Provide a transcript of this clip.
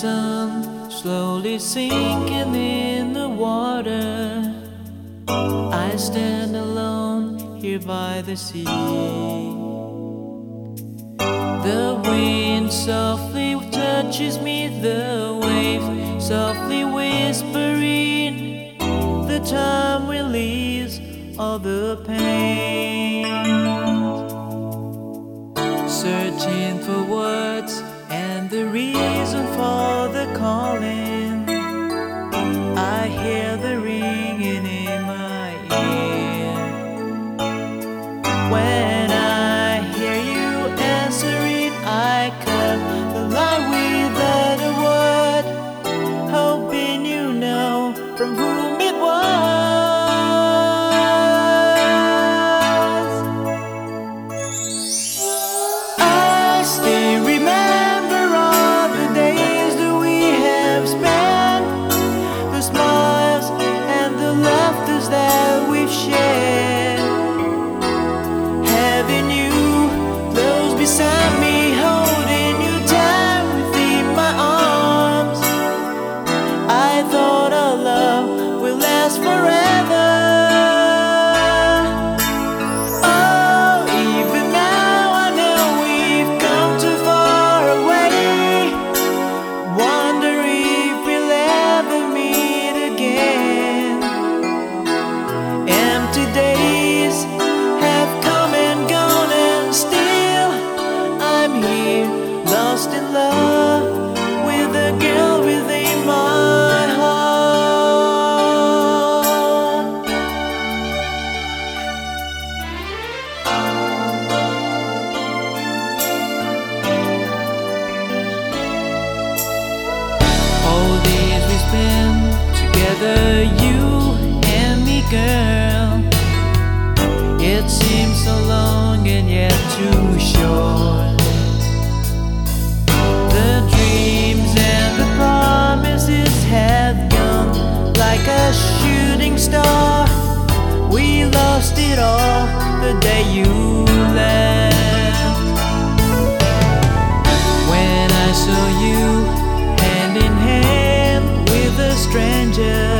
sun slowly sinking in the water. I stand alone here by the sea. The wind softly touches me, the waves softly whispering. The time relieves all the pain. Together, you and me, girl. It seems so long and yet too short. The dreams and the promises had gone like a shooting star. We lost it all the day you left. gesture